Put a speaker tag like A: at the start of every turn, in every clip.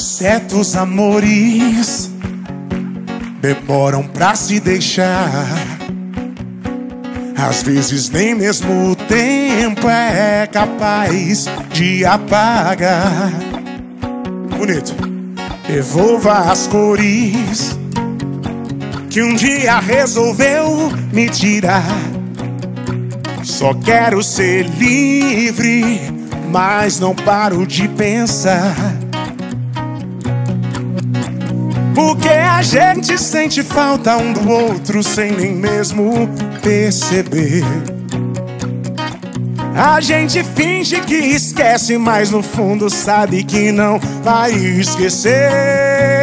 A: Certos amores demoram pra se deixar. Às vezes nem mesmo o tempo é capaz de apagar. Bonito. Devolva as cores que um dia resolveu me tirar. Só quero ser livre, mas não paro de pensar. Porque a gente sente falta um do outro sem nem mesmo perceber. A gente finge que esquece, mas no fundo sabe que não vai esquecer.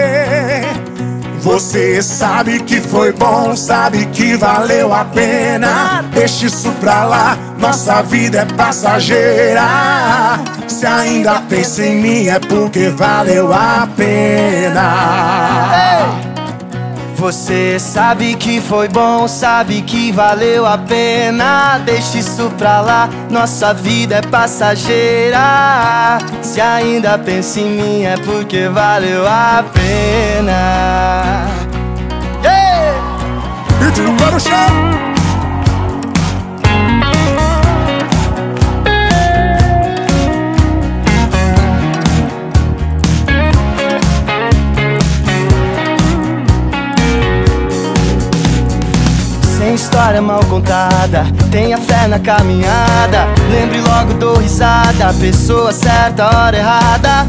A: Você sabe que foi bom, sabe que valeu a pena. Deixa isso pra lá, nossa vida é passageira. Se ainda pensa em mim é porque valeu a pena.
B: Você sabe que foi bom, sabe que valeu a pena. Deixa isso pra lá, nossa vida é passageira. Se ainda pensa em mim é porque valeu a pena. Yeah!
A: Ritmo para o chão.
B: História mal contada, tenha fé na caminhada. Lembre logo, dou risada. Pessoa certa, hora errada.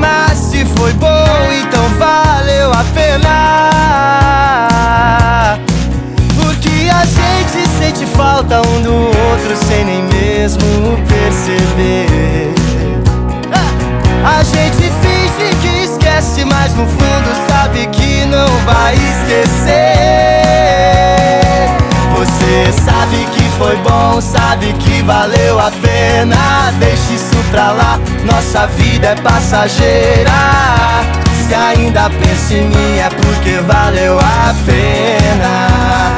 B: Mas se foi bom, então valeu a pena. Porque a gente sente falta um do outro sem nem mesmo perceber. A gente finge que esquece, mas no fundo sabe que não vai sabe que foi bom, sabe que valeu a pena. Deixa isso pra lá, nossa vida é passageira. Se ainda pensa em mim é porque valeu a pena.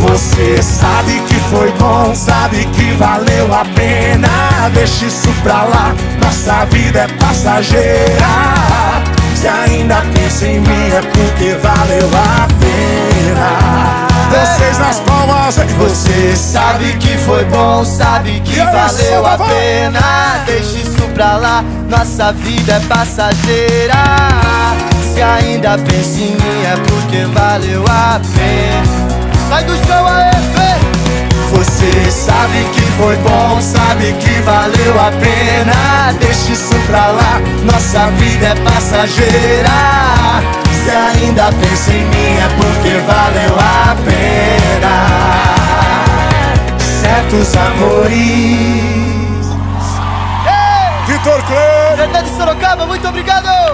A: Você sabe que foi bom, sabe que valeu a pena. Deixa isso pra lá, nossa vida é passageira. Se ainda pensa em mim é porque valeu a pena.
B: Você sabe que foi bom, sabe que valeu a pena. Deixa isso pra lá, nossa vida é passageira. Se ainda pensa em mim é porque valeu a pena. Sai do chão aí, vem! Você sabe que foi bom, sabe que valeu a pena. Deixa isso pra lá, nossa vida é passageira. Se ainda pensa em mim é porque valeu a pena.
A: Certos amores. Vitor Cleber.
B: Zé de Sorocaba, muito obrigado!